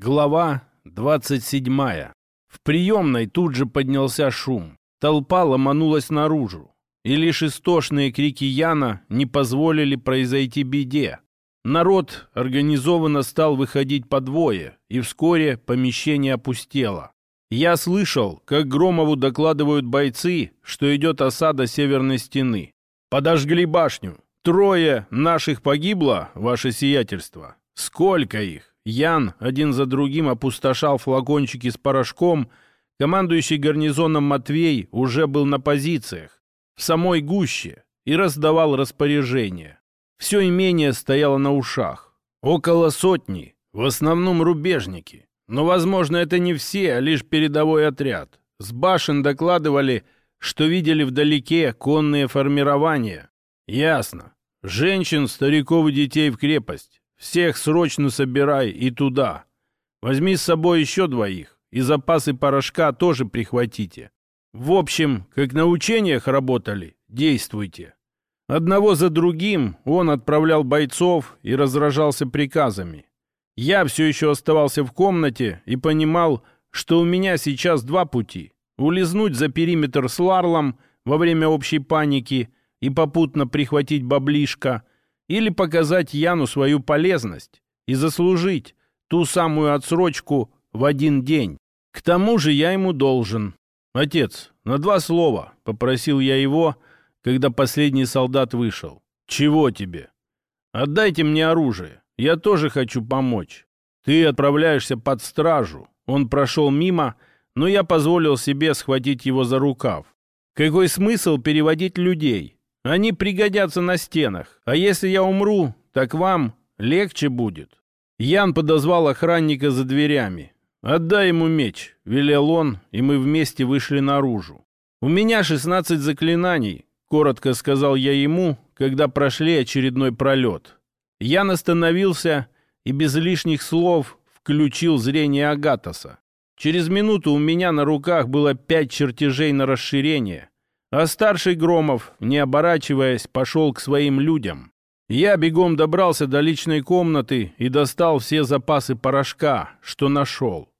Глава 27. В приемной тут же поднялся шум. Толпа ломанулась наружу. И лишь истошные крики Яна не позволили произойти беде. Народ организованно стал выходить по двое, и вскоре помещение опустело. Я слышал, как Громову докладывают бойцы, что идет осада северной стены. Подожгли башню. Трое наших погибло, ваше сиятельство. Сколько их? Ян один за другим опустошал флакончики с порошком. Командующий гарнизоном Матвей уже был на позициях, в самой гуще, и раздавал распоряжения. Все имение стояло на ушах. Около сотни, в основном рубежники. Но, возможно, это не все, а лишь передовой отряд. С башен докладывали, что видели вдалеке конные формирования. Ясно. Женщин, стариков и детей в крепость. Всех срочно собирай и туда. Возьми с собой еще двоих. И запасы порошка тоже прихватите. В общем, как на учениях работали, действуйте. Одного за другим он отправлял бойцов и разражался приказами. Я все еще оставался в комнате и понимал, что у меня сейчас два пути. Улизнуть за периметр с Ларлом во время общей паники и попутно прихватить баблишко, или показать Яну свою полезность и заслужить ту самую отсрочку в один день. К тому же я ему должен. «Отец, на два слова», — попросил я его, когда последний солдат вышел. «Чего тебе?» «Отдайте мне оружие. Я тоже хочу помочь. Ты отправляешься под стражу. Он прошел мимо, но я позволил себе схватить его за рукав. Какой смысл переводить людей? Они пригодятся на стенах. А если я умру, так вам легче будет. Ян подозвал охранника за дверями. «Отдай ему меч», — велел он, и мы вместе вышли наружу. «У меня шестнадцать заклинаний», — коротко сказал я ему, когда прошли очередной пролет. Ян остановился и без лишних слов включил зрение Агатоса. Через минуту у меня на руках было пять чертежей на расширение, а старший Громов, не оборачиваясь, пошел к своим людям. Я бегом добрался до личной комнаты и достал все запасы порошка, что нашел.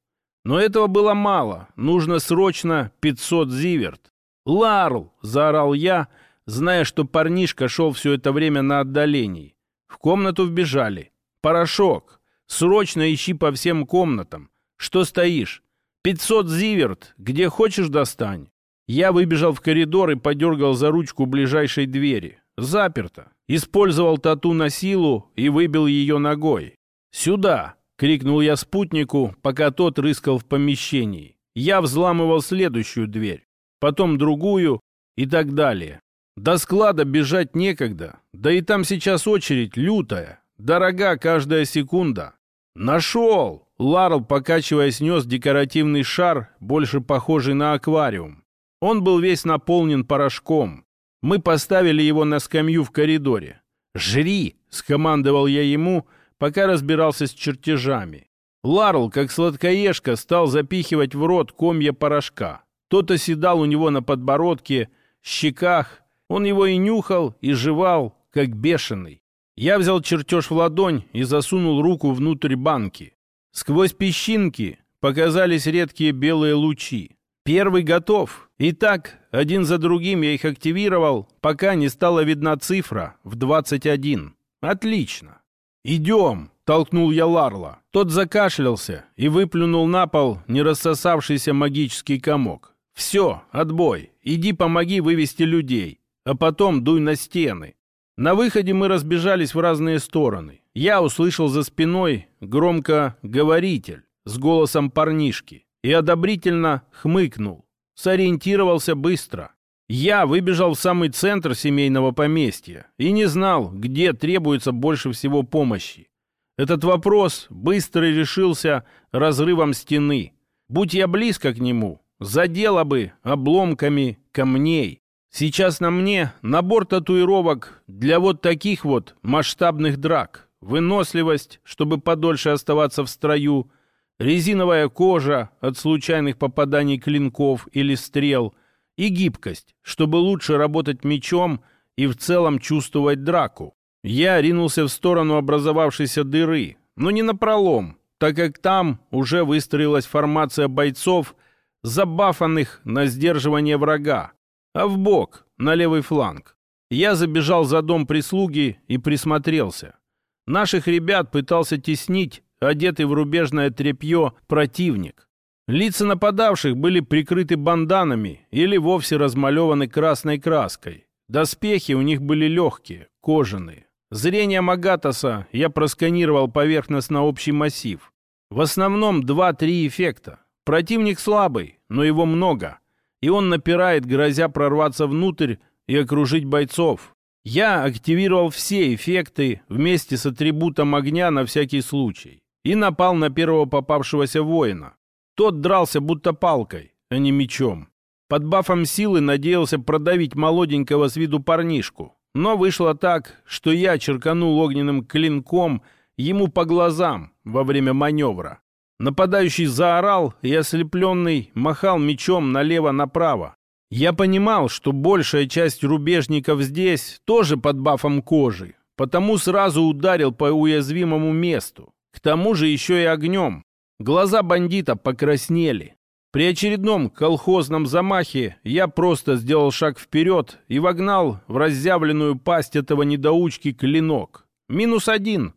Но этого было мало, нужно срочно 500 зиверт. «Ларл!» — заорал я, зная, что парнишка шел все это время на отдалении. В комнату вбежали. «Порошок! Срочно ищи по всем комнатам! Что стоишь? Пятьсот зиверт! Где хочешь достань!» Я выбежал в коридор и подергал за ручку ближайшей двери. Заперто. Использовал тату на силу и выбил ее ногой. «Сюда!» — крикнул я спутнику, пока тот рыскал в помещении. Я взламывал следующую дверь, потом другую и так далее. До склада бежать некогда. Да и там сейчас очередь лютая. Дорога каждая секунда. Нашел! Ларл, покачиваясь, нес декоративный шар, больше похожий на аквариум. Он был весь наполнен порошком. Мы поставили его на скамью в коридоре. «Жри!» — скомандовал я ему, пока разбирался с чертежами. Ларл, как сладкоежка, стал запихивать в рот комья порошка. Тот оседал у него на подбородке, щеках, он его и нюхал, и жевал, как бешеный. Я взял чертеж в ладонь и засунул руку внутрь банки. Сквозь песчинки показались редкие белые лучи. Первый готов. И так, один за другим я их активировал, пока не стала видна цифра в 21. Отлично. «Идем!» — толкнул я Ларла. Тот закашлялся и выплюнул на пол нерассосавшийся магический комок. «Все, отбой. Иди помоги вывести людей а потом дуй на стены. На выходе мы разбежались в разные стороны. Я услышал за спиной громко «говоритель» с голосом парнишки и одобрительно хмыкнул. Сориентировался быстро. Я выбежал в самый центр семейного поместья и не знал, где требуется больше всего помощи. Этот вопрос быстро решился разрывом стены. Будь я близко к нему, задело бы обломками камней. Сейчас на мне набор татуировок для вот таких вот масштабных драк. Выносливость, чтобы подольше оставаться в строю, резиновая кожа от случайных попаданий клинков или стрел и гибкость, чтобы лучше работать мечом и в целом чувствовать драку. Я ринулся в сторону образовавшейся дыры, но не на пролом. так как там уже выстроилась формация бойцов, забафанных на сдерживание врага, а в бок на левый фланг. Я забежал за дом прислуги и присмотрелся. Наших ребят пытался теснить одетый в рубежное тряпье противник. Лица нападавших были прикрыты банданами или вовсе размалеваны красной краской. Доспехи у них были легкие, кожаные. Зрение Магатаса я просканировал поверхностно общий массив. В основном 2-3 эффекта. Противник слабый, но его много. И он напирает, грозя прорваться внутрь и окружить бойцов. Я активировал все эффекты вместе с атрибутом огня на всякий случай и напал на первого попавшегося воина. Тот дрался будто палкой, а не мечом. Под бафом силы надеялся продавить молоденького с виду парнишку. Но вышло так, что я черканул огненным клинком ему по глазам во время маневра. Нападающий заорал и ослепленный махал мечом налево-направо. Я понимал, что большая часть рубежников здесь тоже под бафом кожи, потому сразу ударил по уязвимому месту. К тому же еще и огнем. Глаза бандита покраснели. При очередном колхозном замахе я просто сделал шаг вперед и вогнал в разъявленную пасть этого недоучки клинок. Минус один.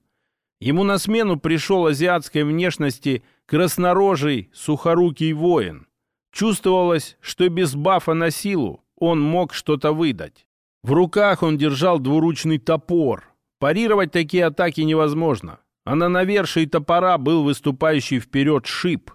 Ему на смену пришел азиатской внешности краснорожий сухорукий воин. Чувствовалось, что без бафа на силу он мог что-то выдать. В руках он держал двуручный топор. Парировать такие атаки невозможно. А на навершии топора был выступающий вперед шип.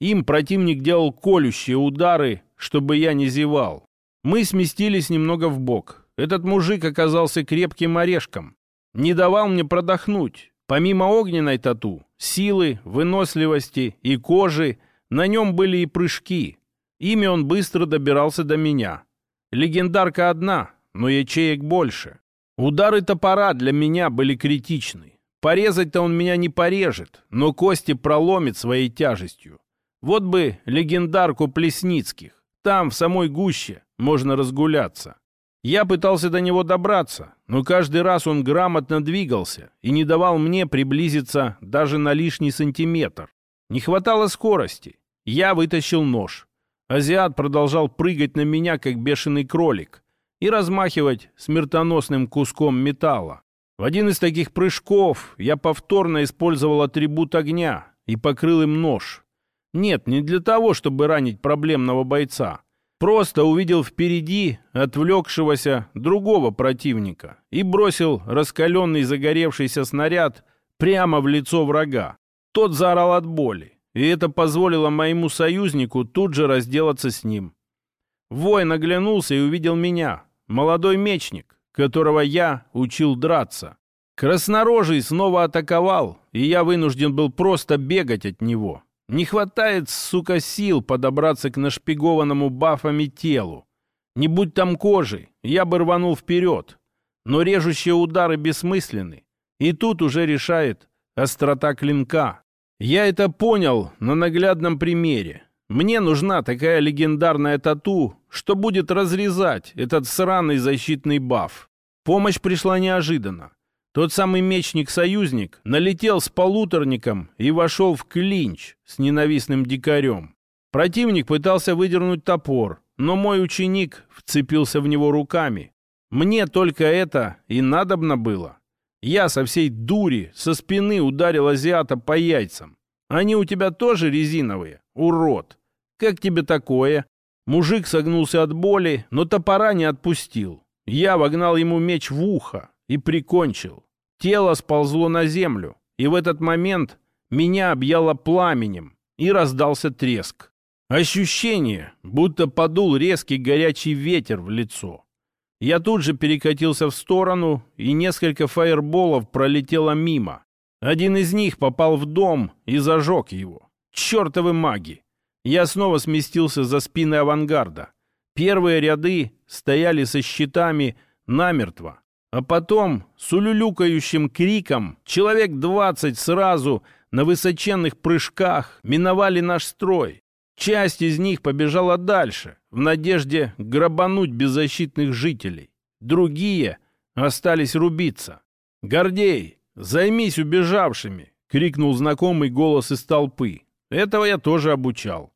Им противник делал колющие удары, чтобы я не зевал. Мы сместились немного в бок. Этот мужик оказался крепким орешком. Не давал мне продохнуть. Помимо огненной тату, силы, выносливости и кожи – на нем были и прыжки. Ими он быстро добирался до меня. Легендарка одна, но ячеек больше. Удары топора для меня были критичны. Порезать-то он меня не порежет, но кости проломит своей тяжестью. Вот бы легендарку Плесницких. Там, в самой гуще, можно разгуляться. Я пытался до него добраться, но каждый раз он грамотно двигался и не давал мне приблизиться даже на лишний сантиметр. Не хватало скорости. Я вытащил нож. Азиат продолжал прыгать на меня, как бешеный кролик, и размахивать смертоносным куском металла. В один из таких прыжков я повторно использовал атрибут огня и покрыл им нож. Нет, не для того, чтобы ранить проблемного бойца. Просто увидел впереди отвлекшегося другого противника и бросил раскаленный загоревшийся снаряд прямо в лицо врага. Тот заорал от боли и это позволило моему союзнику тут же разделаться с ним. Воин оглянулся и увидел меня, молодой мечник, которого я учил драться. Краснорожий снова атаковал, и я вынужден был просто бегать от него. Не хватает, сука, сил подобраться к нашпигованному бафами телу. Не будь там кожи, я бы рванул вперед. Но режущие удары бессмысленны. И тут уже решает острота клинка. Я это понял на наглядном примере. Мне нужна такая легендарная тату, что будет разрезать этот сраный защитный баф. Помощь пришла неожиданно. Тот самый мечник-союзник налетел с полуторником и вошел в клинч с ненавистным дикарем. Противник пытался выдернуть топор, но мой ученик вцепился в него руками. Мне только это и надобно было. Я со всей дури со спины ударил азиата по яйцам. Они у тебя тоже резиновые, урод. Как тебе такое? Мужик согнулся от боли, но топора не отпустил. Я вогнал ему меч в ухо и прикончил. Тело сползло на землю, и в этот момент меня объяло пламенем, и раздался треск. Ощущение, будто подул резкий горячий ветер в лицо. Я тут же перекатился в сторону, и несколько фаерболов пролетело мимо. Один из них попал в дом и зажег его. Чертовы маги! Я снова сместился за спины авангарда. Первые ряды стояли со щитами намертво. А потом, с улюлюкающим криком, человек двадцать сразу на высоченных прыжках миновали наш строй. Часть из них побежала дальше, в надежде грабануть беззащитных жителей. Другие остались рубиться. «Гордей, займись убежавшими!» — крикнул знакомый голос из толпы. Этого я тоже обучал.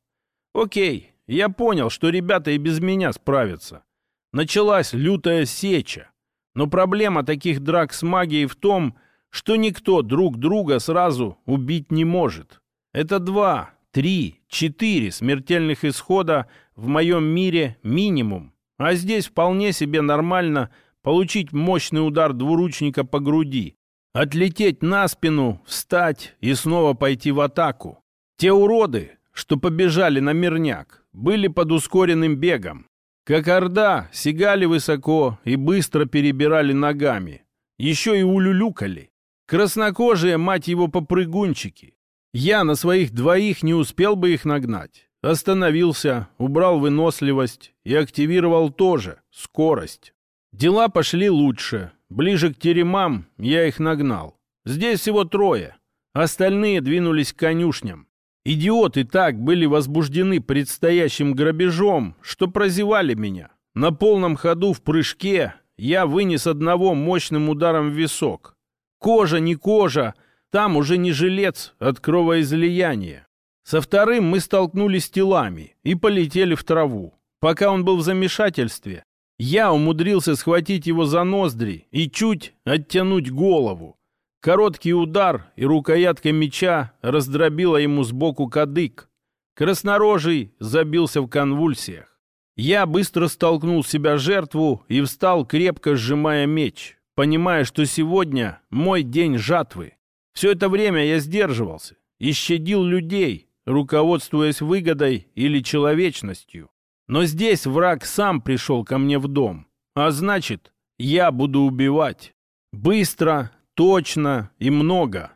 Окей, я понял, что ребята и без меня справятся. Началась лютая сеча. Но проблема таких драк с магией в том, что никто друг друга сразу убить не может. Это два, три, четыре смертельных исхода в моем мире минимум. А здесь вполне себе нормально получить мощный удар двуручника по груди, отлететь на спину, встать и снова пойти в атаку. Те уроды, что побежали на мирняк, были под ускоренным бегом. Как орда, сигали высоко и быстро перебирали ногами. Еще и улюлюкали. Краснокожие, мать его, попрыгунчики. Я на своих двоих не успел бы их нагнать. Остановился, убрал выносливость и активировал тоже скорость. Дела пошли лучше. Ближе к теремам я их нагнал. Здесь всего трое. Остальные двинулись к конюшням. Идиоты так были возбуждены предстоящим грабежом, что прозевали меня. На полном ходу в прыжке я вынес одного мощным ударом в висок. Кожа не кожа, там уже не жилец от кровоизлияния. Со вторым мы столкнулись телами и полетели в траву. Пока он был в замешательстве, я умудрился схватить его за ноздри и чуть оттянуть голову. Короткий удар и рукоятка меча раздробила ему сбоку кадык. Краснорожий забился в конвульсиях. Я быстро столкнул себя жертву и встал, крепко сжимая меч, понимая, что сегодня мой день жатвы. Все это время я сдерживался и щадил людей, руководствуясь выгодой или человечностью. Но здесь враг сам пришел ко мне в дом, а значит, я буду убивать. Быстро, Точно и много.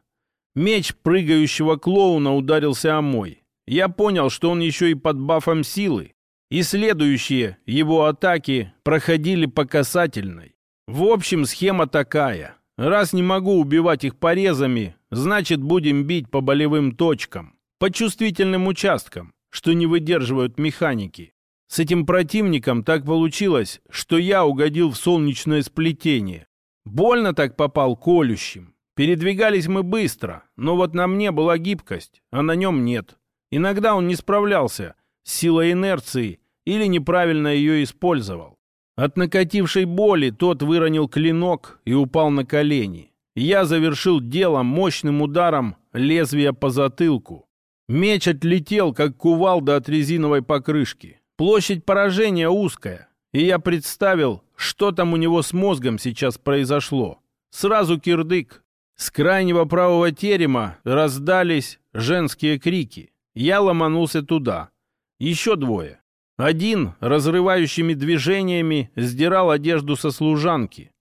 Меч прыгающего клоуна ударился о мой. Я понял, что он еще и под бафом силы. И следующие его атаки проходили по касательной. В общем, схема такая. Раз не могу убивать их порезами, значит, будем бить по болевым точкам, по чувствительным участкам, что не выдерживают механики. С этим противником так получилось, что я угодил в солнечное сплетение. Больно так попал колющим. Передвигались мы быстро, но вот на мне была гибкость, а на нем нет. Иногда он не справлялся с силой инерции или неправильно ее использовал. От накатившей боли тот выронил клинок и упал на колени. Я завершил дело мощным ударом лезвия по затылку. Меч отлетел, как кувалда от резиновой покрышки. Площадь поражения узкая, и я представил, что там у него с мозгом сейчас произошло. Сразу кирдык. С крайнего правого терема раздались женские крики. Я ломанулся туда. Еще двое. Один разрывающими движениями сдирал одежду со служанки.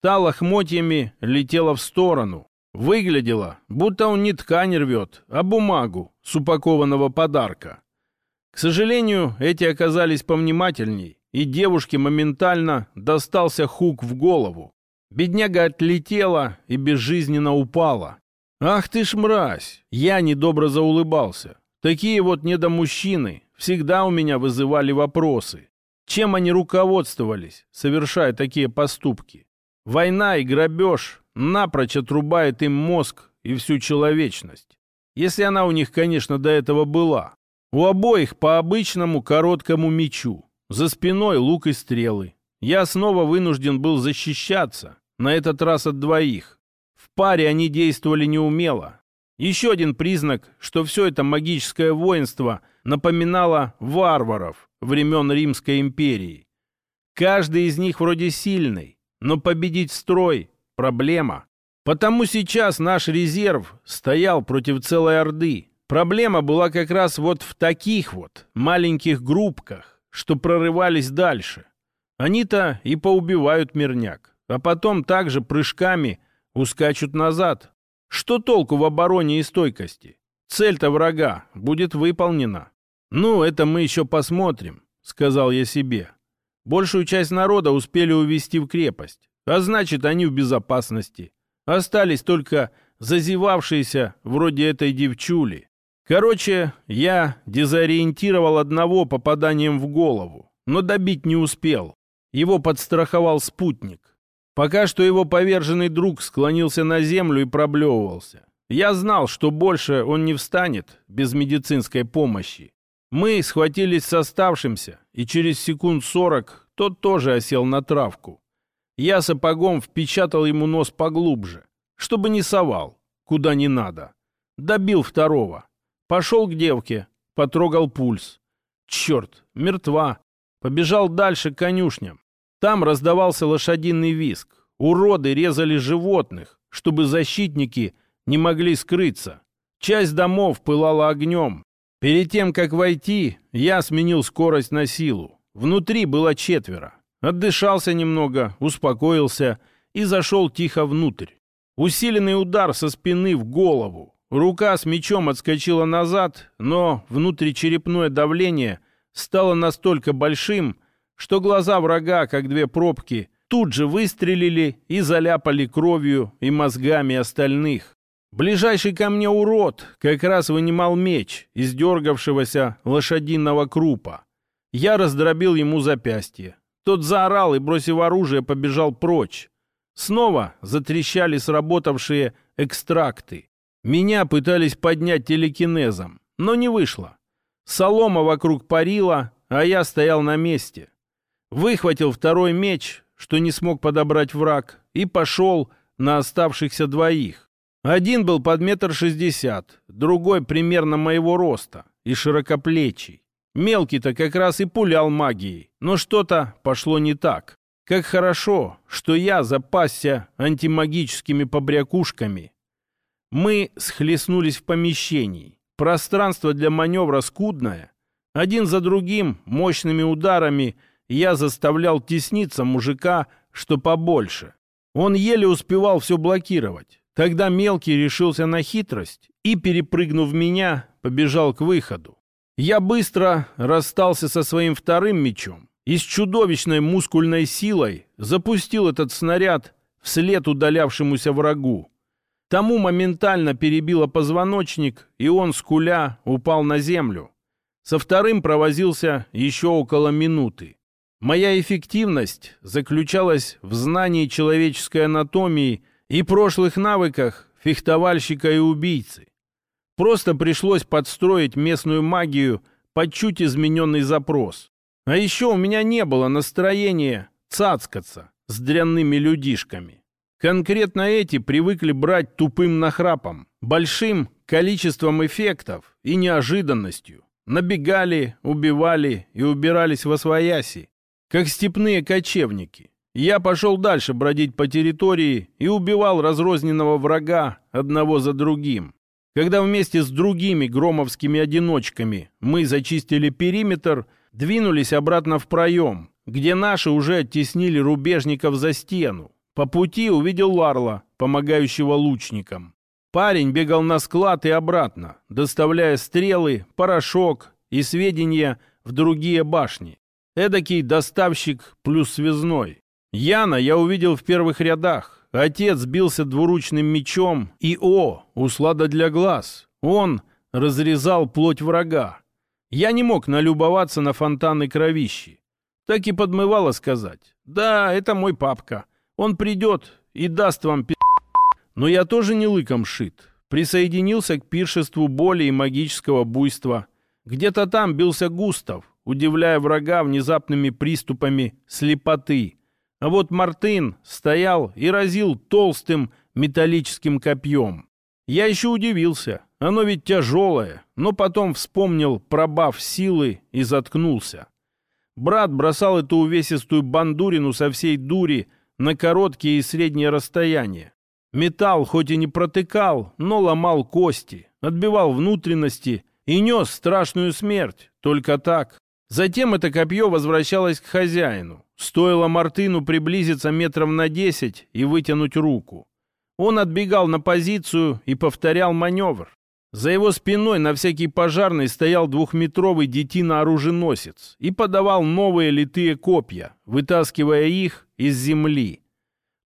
Та лохмотьями летела в сторону. Выглядело, будто он не ткань рвет, а бумагу с упакованного подарка. К сожалению, эти оказались повнимательней и девушке моментально достался хук в голову. Бедняга отлетела и безжизненно упала. «Ах ты ж мразь!» Я недобро заулыбался. Такие вот недомужчины всегда у меня вызывали вопросы. Чем они руководствовались, совершая такие поступки? Война и грабеж напрочь отрубает им мозг и всю человечность. Если она у них, конечно, до этого была. У обоих по обычному короткому мечу. За спиной лук и стрелы. Я снова вынужден был защищаться, на этот раз от двоих. В паре они действовали неумело. Еще один признак, что все это магическое воинство напоминало варваров времен Римской империи. Каждый из них вроде сильный, но победить строй – проблема. Потому сейчас наш резерв стоял против целой Орды. Проблема была как раз вот в таких вот маленьких группках что прорывались дальше. Они-то и поубивают мирняк, а потом также прыжками ускачут назад. Что толку в обороне и стойкости? Цель-то врага будет выполнена. «Ну, это мы еще посмотрим», — сказал я себе. Большую часть народа успели увести в крепость, а значит, они в безопасности. Остались только зазевавшиеся вроде этой девчули. Короче, я дезориентировал одного попаданием в голову, но добить не успел. Его подстраховал спутник. Пока что его поверженный друг склонился на землю и проблевывался. Я знал, что больше он не встанет без медицинской помощи. Мы схватились с оставшимся, и через секунд сорок тот тоже осел на травку. Я сапогом впечатал ему нос поглубже, чтобы не совал, куда не надо. Добил второго. Пошел к девке, потрогал пульс. Черт, мертва. Побежал дальше к конюшням. Там раздавался лошадиный виск. Уроды резали животных, чтобы защитники не могли скрыться. Часть домов пылала огнем. Перед тем, как войти, я сменил скорость на силу. Внутри было четверо. Отдышался немного, успокоился и зашел тихо внутрь. Усиленный удар со спины в голову. Рука с мечом отскочила назад, но внутричерепное давление стало настолько большим, что глаза врага, как две пробки, тут же выстрелили и заляпали кровью и мозгами остальных. Ближайший ко мне урод как раз вынимал меч из дергавшегося лошадиного крупа. Я раздробил ему запястье. Тот заорал и, бросив оружие, побежал прочь. Снова затрещали сработавшие экстракты. Меня пытались поднять телекинезом, но не вышло. Солома вокруг парила, а я стоял на месте. Выхватил второй меч, что не смог подобрать враг, и пошел на оставшихся двоих. Один был под метр шестьдесят, другой примерно моего роста и широкоплечий. Мелкий-то как раз и пулял магией, но что-то пошло не так. Как хорошо, что я запасся антимагическими побрякушками. Мы схлестнулись в помещении. Пространство для маневра скудное. Один за другим, мощными ударами, я заставлял тесниться мужика, что побольше. Он еле успевал все блокировать. Тогда мелкий решился на хитрость и, перепрыгнув меня, побежал к выходу. Я быстро расстался со своим вторым мечом и с чудовищной мускульной силой запустил этот снаряд вслед удалявшемуся врагу. Тому моментально перебило позвоночник, и он, скуля, упал на землю. Со вторым провозился еще около минуты. Моя эффективность заключалась в знании человеческой анатомии и прошлых навыках фехтовальщика и убийцы. Просто пришлось подстроить местную магию под чуть измененный запрос. А еще у меня не было настроения цацкаться с дрянными людишками. Конкретно эти привыкли брать тупым нахрапом, большим количеством эффектов и неожиданностью. Набегали, убивали и убирались во свояси, как степные кочевники. Я пошел дальше бродить по территории и убивал разрозненного врага одного за другим. Когда вместе с другими громовскими одиночками мы зачистили периметр, двинулись обратно в проем, где наши уже оттеснили рубежников за стену. По пути увидел Ларла, помогающего лучникам. Парень бегал на склад и обратно, доставляя стрелы, порошок и сведения в другие башни. Эдакий доставщик плюс связной. Яна я увидел в первых рядах. Отец бился двуручным мечом, и, о, услада для глаз, он разрезал плоть врага. Я не мог налюбоваться на фонтаны кровищи. Так и подмывало сказать. Да, это мой папка. Он придет и даст вам пи***. Но я тоже не лыком шит. Присоединился к пиршеству боли и магического буйства. Где-то там бился Густав, удивляя врага внезапными приступами слепоты. А вот Мартын стоял и разил толстым металлическим копьем. Я еще удивился. Оно ведь тяжелое, но потом вспомнил пробав силы и заткнулся. Брат бросал эту увесистую бандурину со всей дури на короткие и средние расстояния. Металл хоть и не протыкал, но ломал кости, отбивал внутренности и нес страшную смерть. Только так. Затем это копье возвращалось к хозяину. Стоило Мартыну приблизиться метров на десять и вытянуть руку. Он отбегал на позицию и повторял маневр. За его спиной на всякий пожарный стоял двухметровый детина-оруженосец и подавал новые литые копья, вытаскивая их из земли.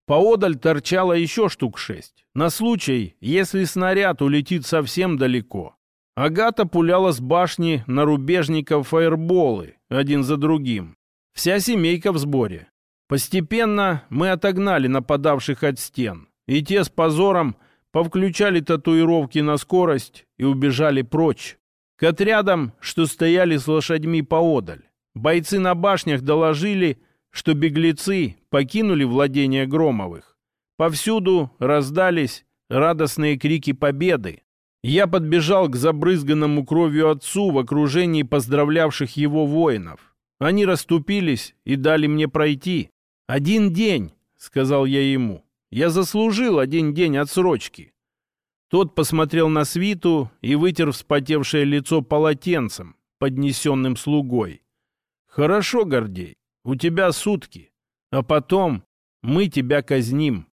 Поодаль торчало еще штук шесть, на случай, если снаряд улетит совсем далеко. Агата пуляла с башни на рубежников фаерболы, один за другим. Вся семейка в сборе. Постепенно мы отогнали нападавших от стен, и те с позором повключали татуировки на скорость и убежали прочь. К отрядам, что стояли с лошадьми поодаль. Бойцы на башнях доложили, что беглецы покинули владение Громовых. Повсюду раздались радостные крики победы. Я подбежал к забрызганному кровью отцу в окружении поздравлявших его воинов. Они расступились и дали мне пройти. «Один день», — сказал я ему. «Я заслужил один день отсрочки». Тот посмотрел на свиту и вытер вспотевшее лицо полотенцем, поднесенным слугой. «Хорошо, Гордей, у тебя сутки, а потом мы тебя казним».